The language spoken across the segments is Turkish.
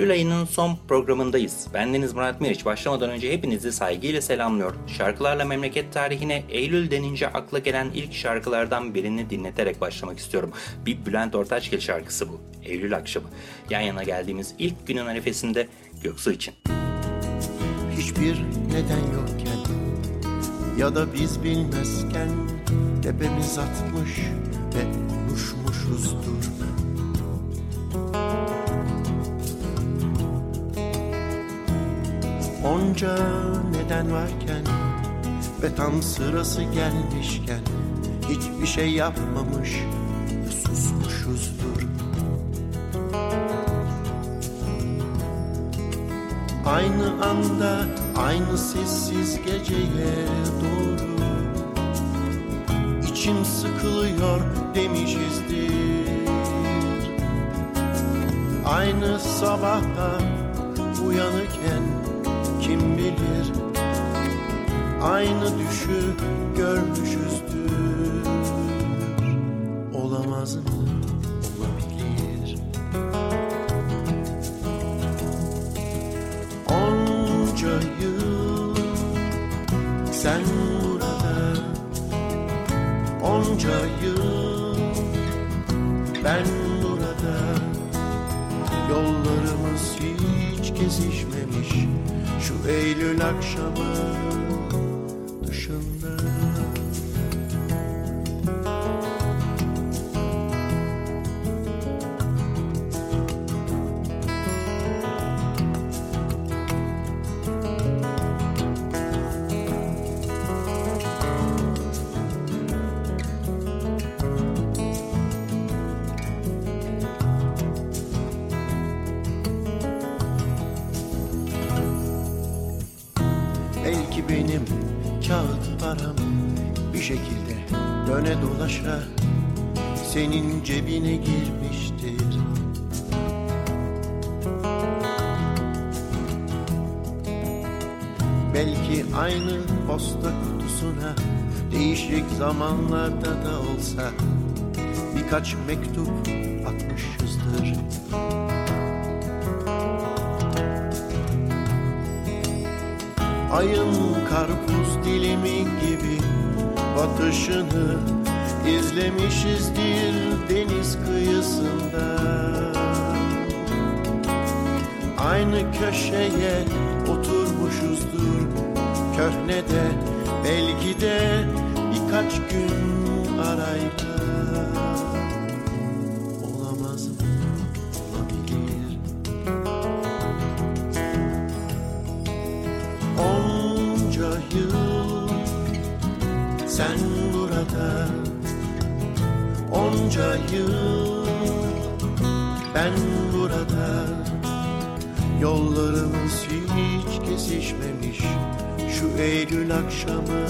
Eylül ayının son programındayız. Bendeniz Murat Meriç. Başlamadan önce hepinizi saygıyla selamlıyor. Şarkılarla memleket tarihine Eylül denince akla gelen ilk şarkılardan birini dinleterek başlamak istiyorum. Bir Bülent Ortaçgil şarkısı bu. Eylül akşamı. Yan yana geldiğimiz ilk günün arifesinde Göksu için. Hiçbir neden yokken ya da biz bilmezken tepemiz atmış ve konuşmuşuzdur. Onca neden varken ve tam sırası gelmişken hiçbir şey yapmamış ve susmuşuzdur. Aynı anda aynı sessiz geceye doğru içim sıkılıyor demişizdir. Aynı sabaha aynı düşü görmüşüzdür. Bir şekilde döne dolaşa senin cebine girmiştir. Belki aynı posta kutusuna değişik zamanlarda da olsa birkaç mektup atmışızdır. Ayın karpuz dilimi gibi batışını izlemişizdir deniz kıyısında. Aynı köşeye oturmuşuzdur köhnede belki de birkaç gün arayla. Yıl ben burada Yollarımız hiç kesişmemiş. Şu Eylül akşamı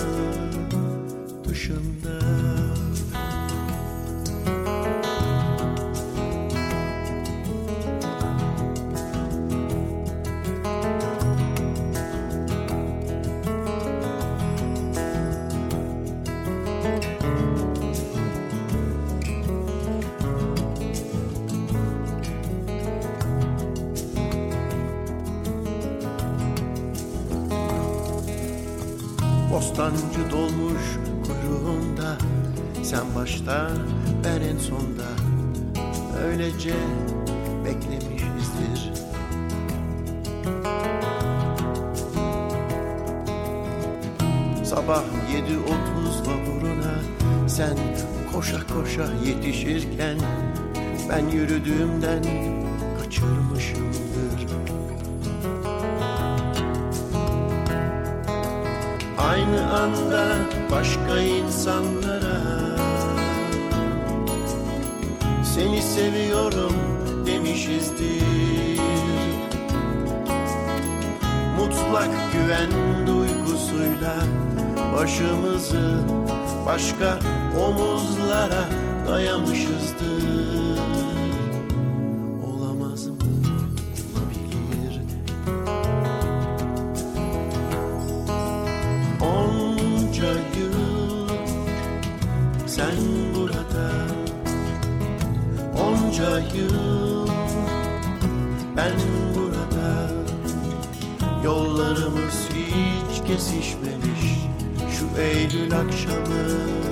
Bostancı dolmuş kuyruğunda. Sen başta ben en sonda. Öylece beklemişizdir. Sabah yedi otuz vapuruna Sen koşa koşa yetişirken Ben yürüdüğümden kaçırmışımdır Aynı anda başka insanlara. Seni seviyorum demişizdir. Mutlak güven duygusuyla başımızı başka omuzlara dayamışızdır Yıl ben burada Yollarımız hiç kesişmemiş. Şu Eylül akşamı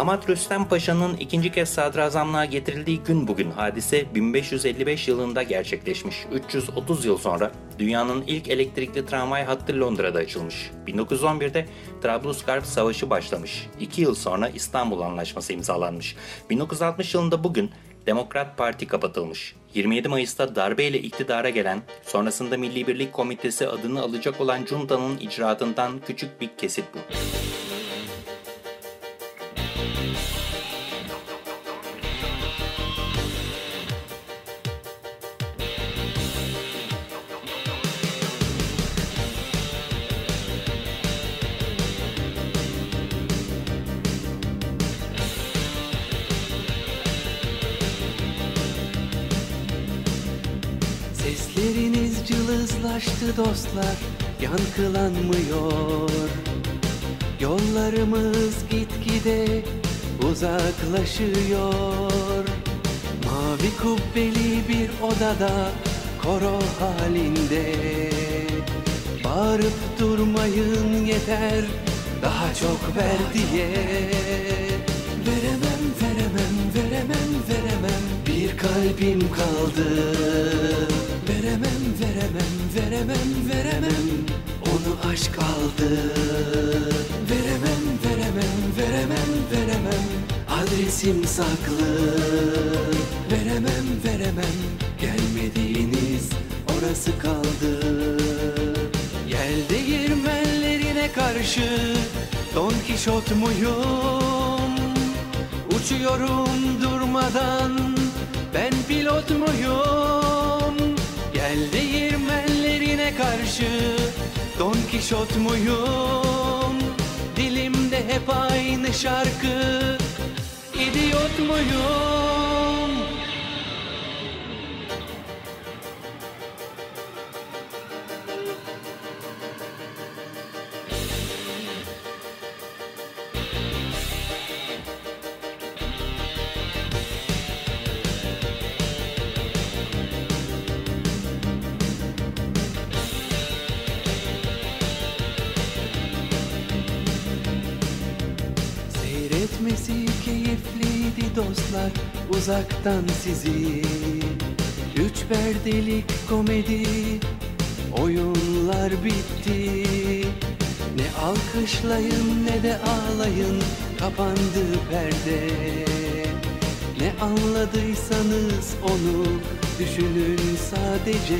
Damat Rüstem Paşa'nın ikinci kez sadrazamlığa getirildiği gün bugün hadise 1555 yılında gerçekleşmiş. 330 yıl sonra dünyanın ilk elektrikli tramvay hattı Londra'da açılmış. 1911'de Trablusgarp Savaşı başlamış. 2 yıl sonra İstanbul Anlaşması imzalanmış. 1960 yılında bugün Demokrat Parti kapatılmış. 27 Mayıs'ta darbeyle iktidara gelen, sonrasında Milli Birlik Komitesi adını alacak olan Junta'nın icraatından küçük bir kesit bu. Dostlar Yankılanmıyor. Yollarımız gitgide uzaklaşıyor. Mavi kubbeli bir odada koro halinde. Bağırıp durmayın yeter daha çok ver diye Veremem veremem veremem. Bir kalbim kaldı. Veremem veremem veremem veremem. Onu aşk aldı. Veremem veremem veremem veremem. Adresim saklı. Veremem veremem. Gelmediğiniz orası kaldı. Yel değirmenlerine karşı Don Kişot muyum? Uçuyorum durmadan Ben pilot muyum? Yel değirmenlerine karşı Don Kişot muyum? Dilimde hep aynı şarkı İdiot muyum? Dostlar uzaktan sizi. Üç perdelik komedi oyunlar bitti. Ne alkışlayın ne de ağlayın kapandı perde. Ne anladıysanız onu düşünün sadece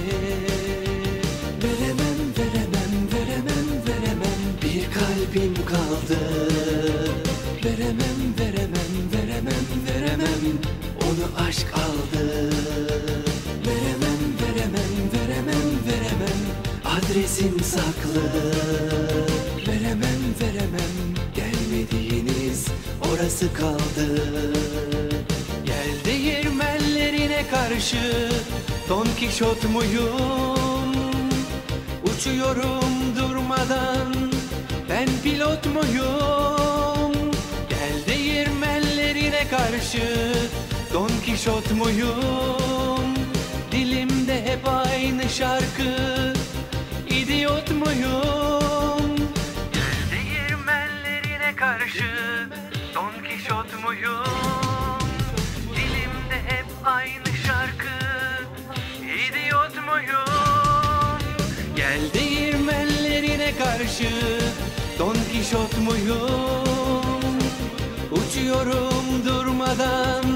aşk aldı Veremem veremem veremem veremem adresim saklı Veremem veremem gelmediğiniz orası kaldı Gel değirmenlerine karşı Don Kişot muyum? Uçuyorum durmadan Ben pilot muyum? Gel değirmenlerine karşı Don Kişot muyum? Dilimde hep aynı şarkı İdiot muyum? Değirmenlerine karşı Don Kişot muyum? Dilimde hep aynı şarkı İdiot muyum? Gel değirmenlerine karşı Don Kişot muyum? Uçuyorum durmadan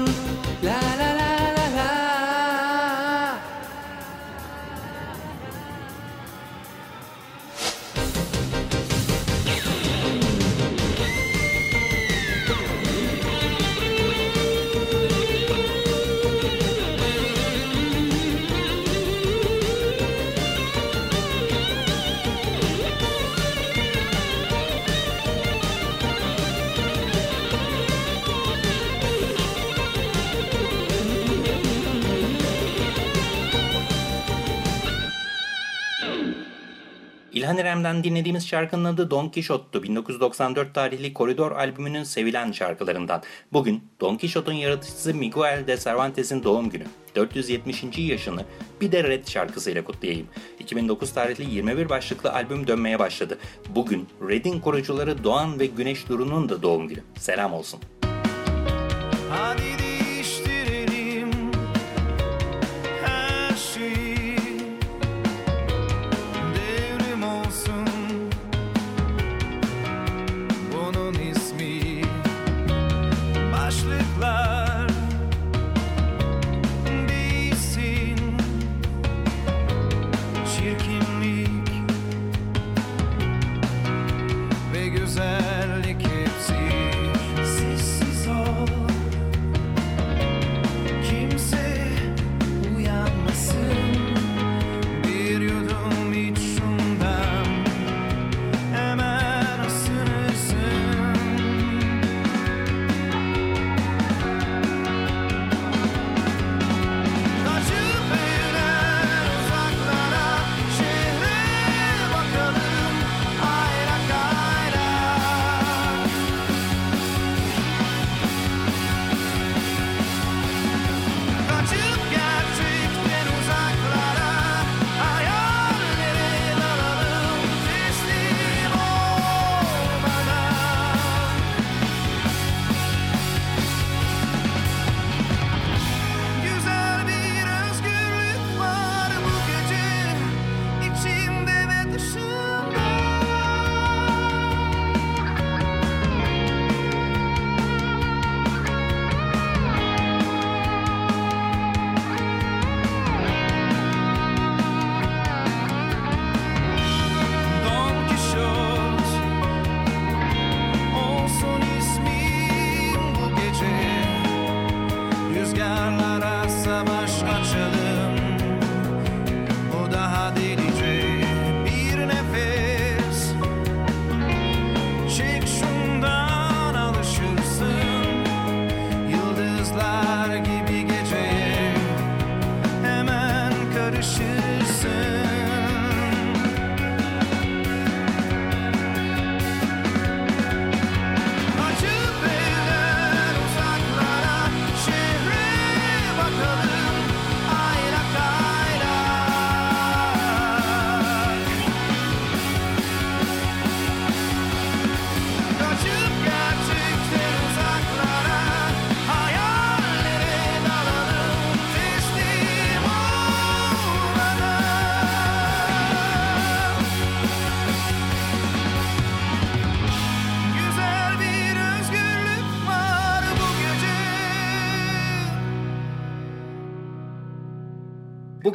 İlhan İrem'den dinlediğimiz şarkının adı Don Quixote'tu. 1994 tarihli Koridor albümünün sevilen şarkılarından. Bugün Don Quixote'un yaratıcısı Miguel de Cervantes'in doğum günü. 470. yaşını bir de Red şarkısıyla kutlayayım. 2009 tarihli 21 başlıklı albüm dönmeye başladı. Bugün Red'in kurucuları Doğan ve Güneş Duru'nun da doğum günü. Selam olsun. Hadi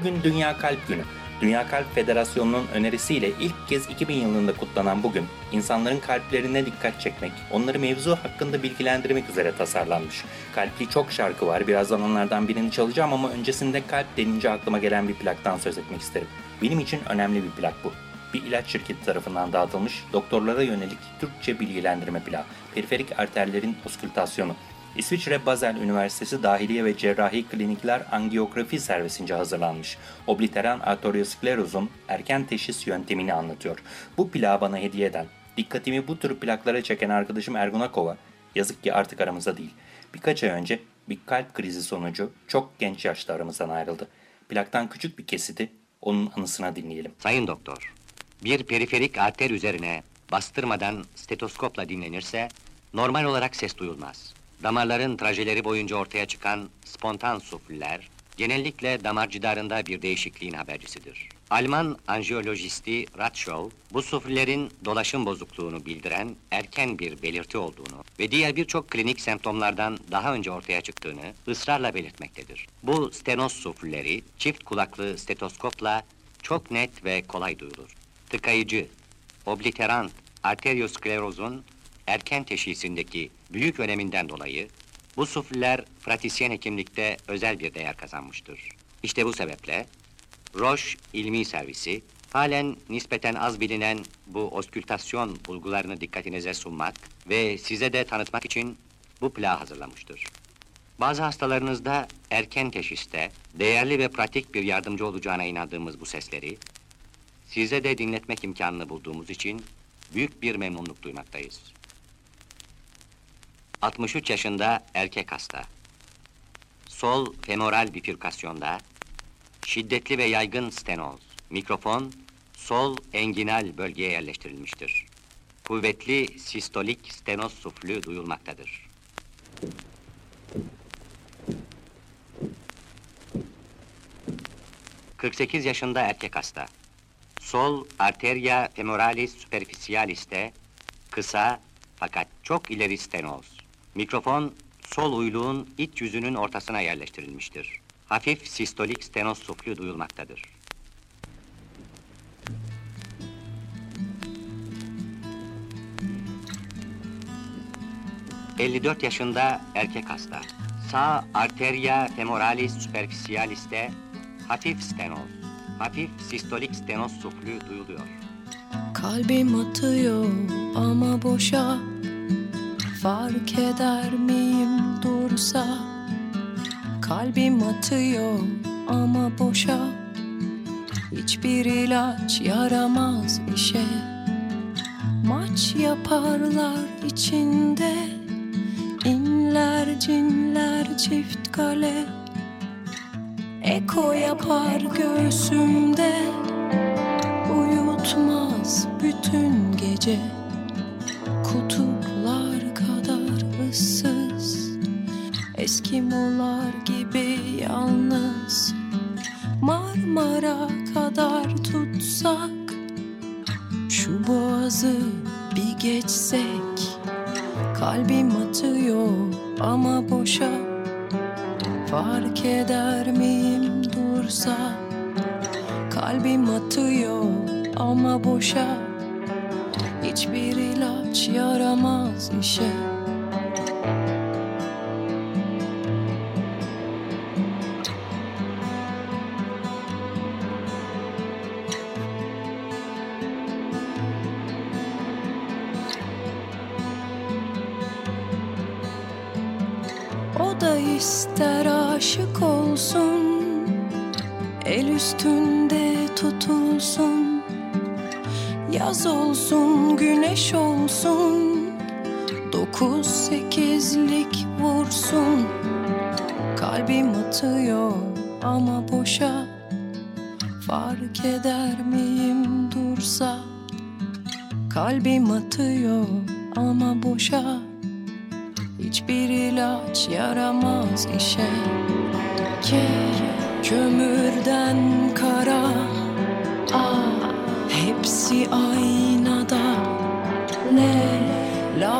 Bugün Dünya Kalp Günü. Dünya Kalp Federasyonu'nun önerisiyle ilk kez 2000 yılında kutlanan bugün, insanların kalplerine dikkat çekmek, onları mevzu hakkında bilgilendirmek üzere tasarlanmış. Kalpli çok şarkı var, birazdan onlardan birini çalacağım ama öncesinde kalp denince aklıma gelen bir plaktan söz etmek isterim. Benim için önemli bir plak bu. Bir ilaç şirketi tarafından dağıtılmış, doktorlara yönelik Türkçe bilgilendirme plağı, periferik arterlerin oskültasyonu, İsviçre Basel Üniversitesi Dahiliye ve Cerrahi Klinikler Angiyografi Servisince hazırlanmış. Obliteran arteriosklerozun erken teşhis yöntemini anlatıyor. Bu plağı bana hediye eden, dikkatimi bu tür plaklara çeken arkadaşım Ergun Akova, yazık ki artık aramızda değil. Birkaç ay önce bir kalp krizi sonucu çok genç yaşta aramızdan ayrıldı. Plaktan küçük bir kesiti onun anısına dinleyelim. Sayın doktor, bir periferik arter üzerine bastırmadan stetoskopla dinlenirse normal olarak ses duyulmaz. Damarların trajeleri boyunca ortaya çıkan spontan sufler genellikle damar cidarında bir değişikliğin habercisidir. Alman anjiyolojisti Ratschow, bu suflerin dolaşım bozukluğunu bildiren erken bir belirti olduğunu ve diğer birçok klinik semptomlardan daha önce ortaya çıktığını ısrarla belirtmektedir. Bu stenos sufleri çift kulaklı stetoskopla çok net ve kolay duyulur. Tıkayıcı, obliterant arteriosklerozun erken teşhisindeki büyük öneminden dolayı bu sufler pratisyen hekimlikte özel bir değer kazanmıştır. İşte bu sebeple Roche ilmi servisi halen nispeten az bilinen bu oskültasyon bulgularını dikkatinize sunmak ve size de tanıtmak için bu plağı hazırlamıştır. Bazı hastalarınızda erken teşhiste değerli ve pratik bir yardımcı olacağına inandığımız bu sesleri Size de dinletmek imkanını bulduğumuz için büyük bir memnunluk duymaktayız. 63 yaşında erkek hasta. Sol femoral bifürkasyonda, şiddetli ve yaygın stenoz. Mikrofon, sol enginal bölgeye yerleştirilmiştir. Kuvvetli sistolik stenoz suflü duyulmaktadır. ...48 yaşında erkek hasta. Sol arteria femoralis superficialis'te... ...kısa fakat çok ileri stenoz. Mikrofon, sol uyluğun iç yüzünün ortasına yerleştirilmiştir. Hafif sistolik stenoz suflü duyulmaktadır. ...54 yaşında erkek hasta. Sağ arteria femoralis superficialis'te... ...hafif stenoz, hafif sistolik stenoz suflü duyuluyor. Kalbim atıyor ama boşa Fark eder miyim dursa? Kalbim atıyor ama boşa. Hiçbir ilaç yaramaz işe. Maç yaparlar içinde. İnler cinler çift kale. Eko yapar göğsümde. Uyutmaz bütün gece. Kutuplar Eskimolar gibi yalnız. Marmara kadar tutsak Şu boğazı bir geçsek. Kalbim atıyor ama boşa. Fark eder miyim dursa? Kalbim atıyor ama boşa. Hiçbir ilaç yaramaz işe Yaz olsun, güneş olsun. Dokuz sekizlik vursun. Kalbim atıyor ama boşa. Fark eder miyim dursa? Kalbim atıyor ama boşa. Hiçbir ilaç yaramaz işe. Ke kömürden kara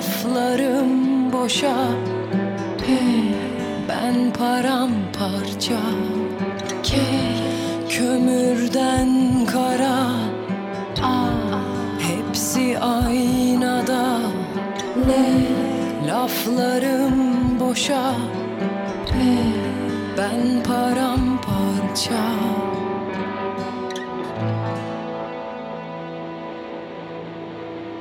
laflarım boşa ben paramparça. Kömürden kara hepsi aynada. Ne? Laflarım boşa ben paramparça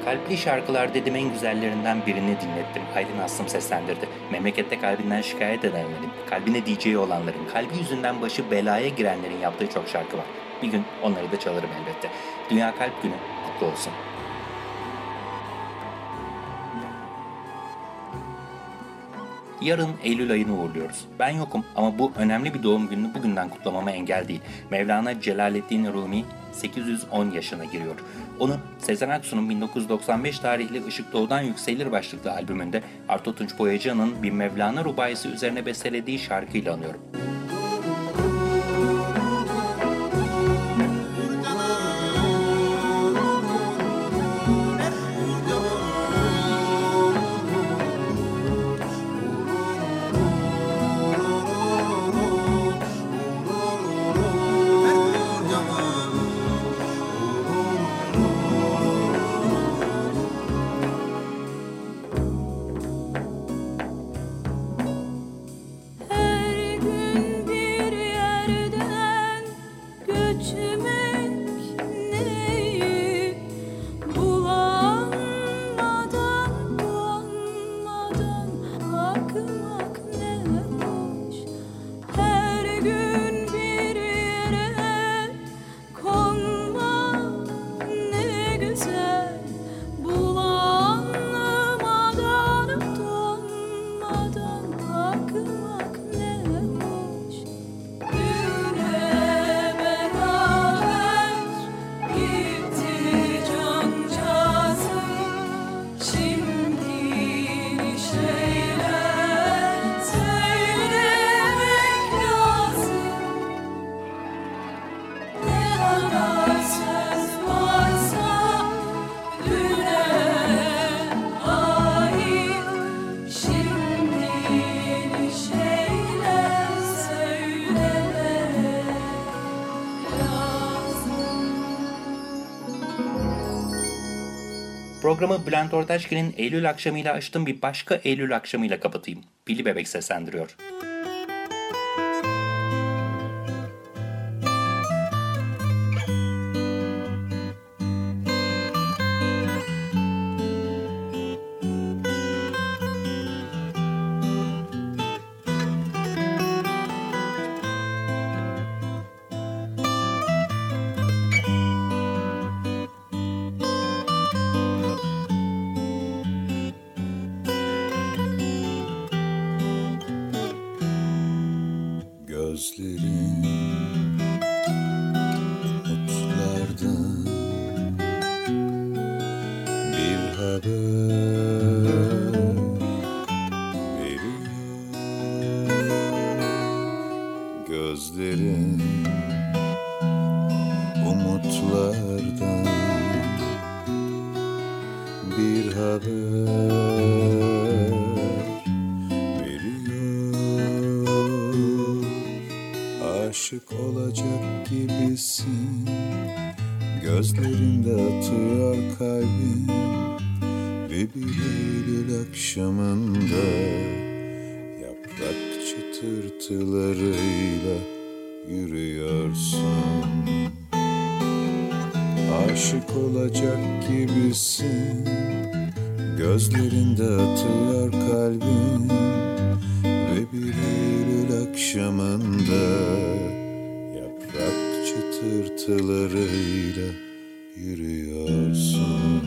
Kalpli şarkılar dedim en güzellerinden birini dinlettim. Aylin Aslım seslendirdi. Memlekette kalbinden şikayet edenlerin, kalbine DJ olanların, kalbi yüzünden başı belaya girenlerin yaptığı çok şarkı var. Bir gün onları da çalarım elbette. Dünya Kalp Günü kutlu olsun. Yarın Eylül ayını uğurluyoruz. Ben yokum ama bu önemli bir doğum gününü bugünden kutlamama engel değil. Mevlana Celaleddin Rumi 810 yaşına giriyor. Onu Sezen Aksu'nun 1995 tarihli Işık Doğudan Yükselir başlıklı albümünde Arto Tunç Boyacı'nın bir Mevlana rubayisi üzerine bestelediği şarkıyla anıyorum. Programı Bülent Ortaçgil'in Eylül akşamıyla açtım bir başka Eylül akşamıyla kapatayım. Billy Bebek seslendiriyor. akşamında Yaprak çıtırtılarıyla yürüyorsun.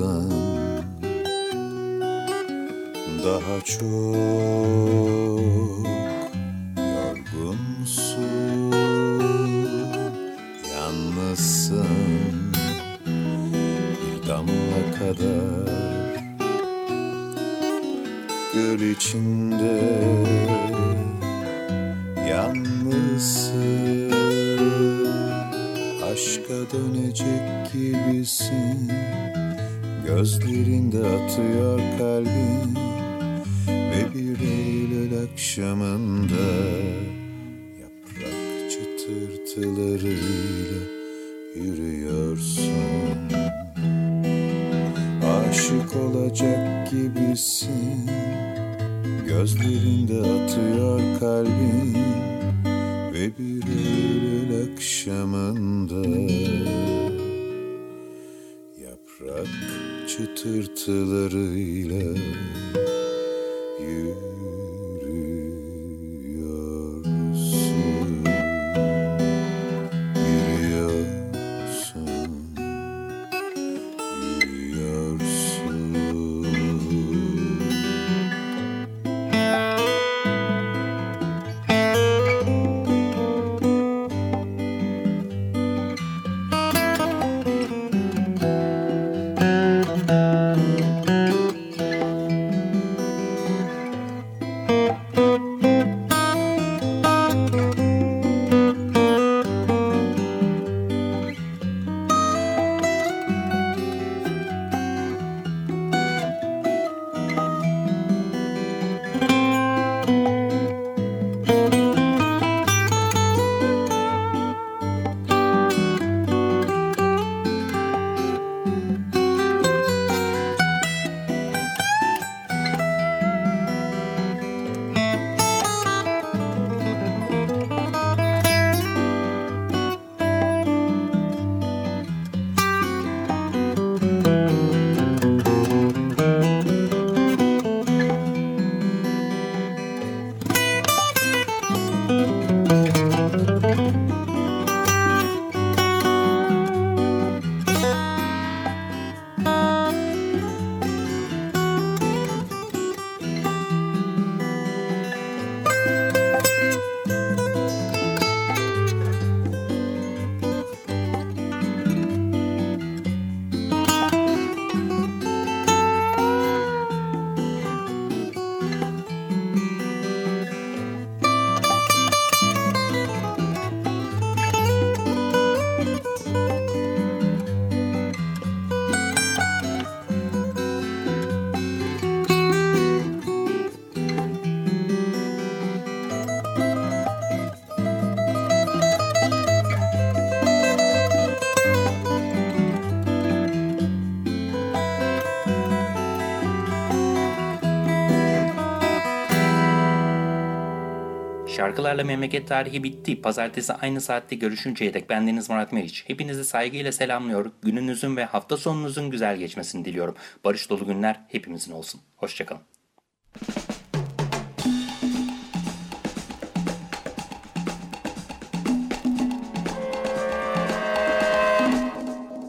yoldan Daha çok Ve bir Eylül akşamında Yaprak çıtırtılarıyla Yüz Şarkılarla memleket tarihi bitti. Pazartesi aynı saatte görüşünceye dek bendeniz Murat Meriç. Hepinizi saygıyla selamlıyor. Gününüzün ve hafta sonunuzun güzel geçmesini diliyorum. Barış dolu günler hepimizin olsun. Hoşçakalın.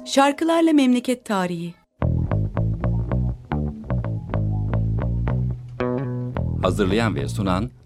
Şarkılarla Memleket Tarihi Hazırlayan ve sunan